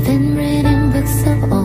I've been reading books of old.